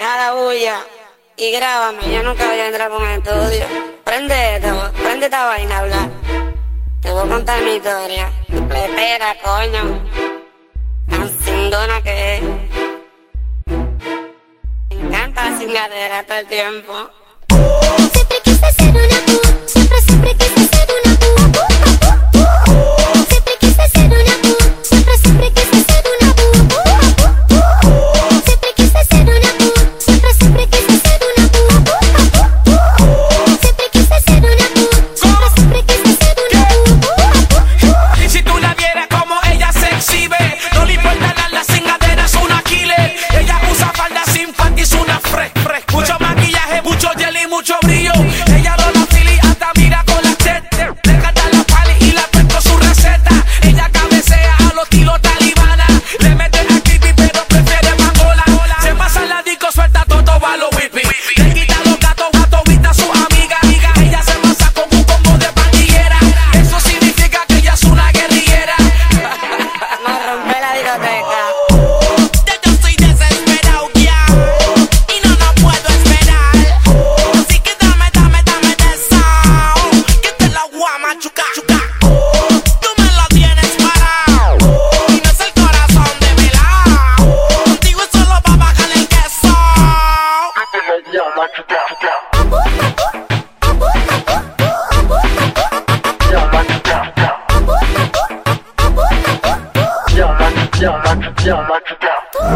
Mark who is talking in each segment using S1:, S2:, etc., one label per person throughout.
S1: a la bulla y grábame. Yo nunca voy a entrar con el estudio. Prende, te voy, prende esta vaina a hablar. Te voy a contar mi historia. Plepera, coño. Tan sindona que es. Me encanta la chingadera todo el tiempo.
S2: Ella va a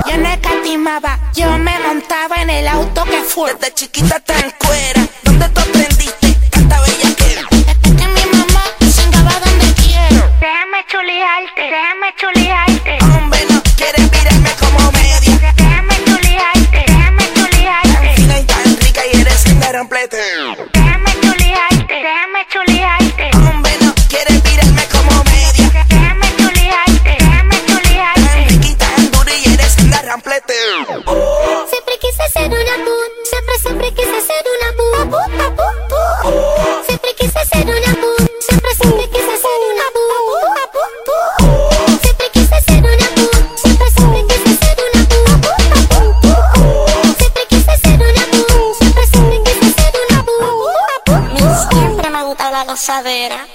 S2: Yo no
S3: escatimaba, yo me montaba en el auto que fue.
S2: Desde chiquita tan cuera, ¿dónde tú aprendiste tanta bella que?
S3: Es que mi mamá chingaba donde quiero. Déjame chulearte, déjame chulearte.
S1: era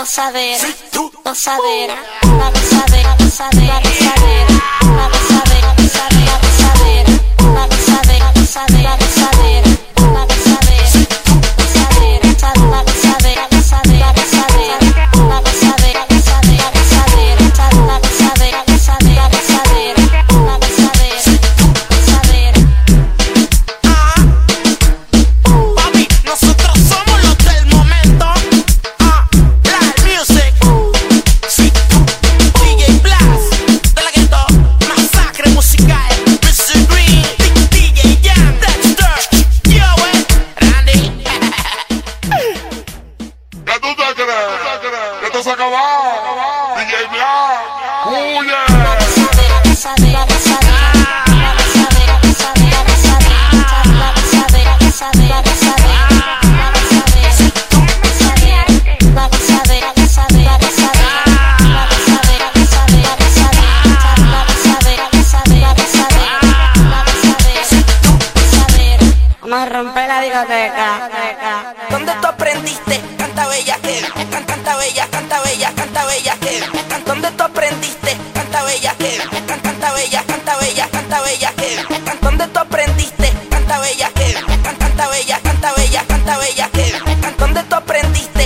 S1: gozadera,
S2: gozadera, uh. la gozadera, gozadera, gozadera.
S1: Vamos a romper la discoteca.
S2: ¿Dónde tú aprendiste? Canta bella que, can, canta
S1: bella, canta bella,
S2: canta bella que.
S1: Can,
S2: ¿Dónde tú aprendiste? Canta bella que, can, canta bella, canta bella, canta bella que. Can, ¿Dónde tú aprendiste? Canta bella que, can, canta bella, canta bella, canta bella que. Can, ¿Dónde tú aprendiste?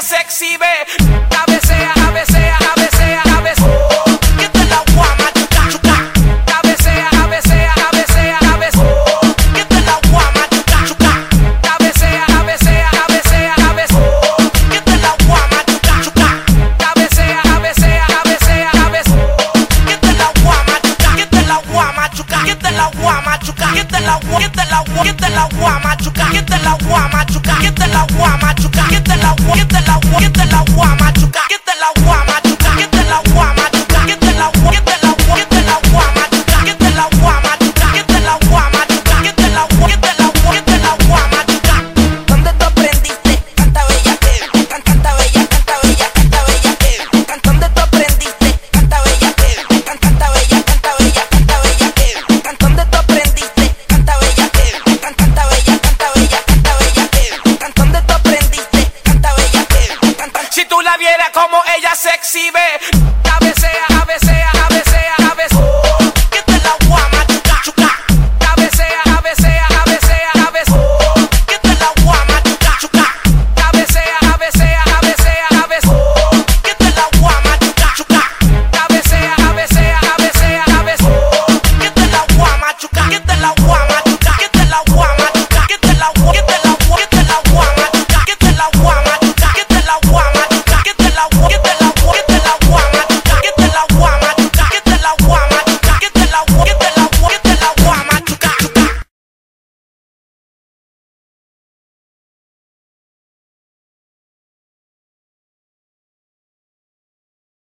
S2: se exhibe. te la voy a machucar, que la voy a machucar, que la voy a machucar, que la voy, que te la voy, que te la voy a machucar, que la voy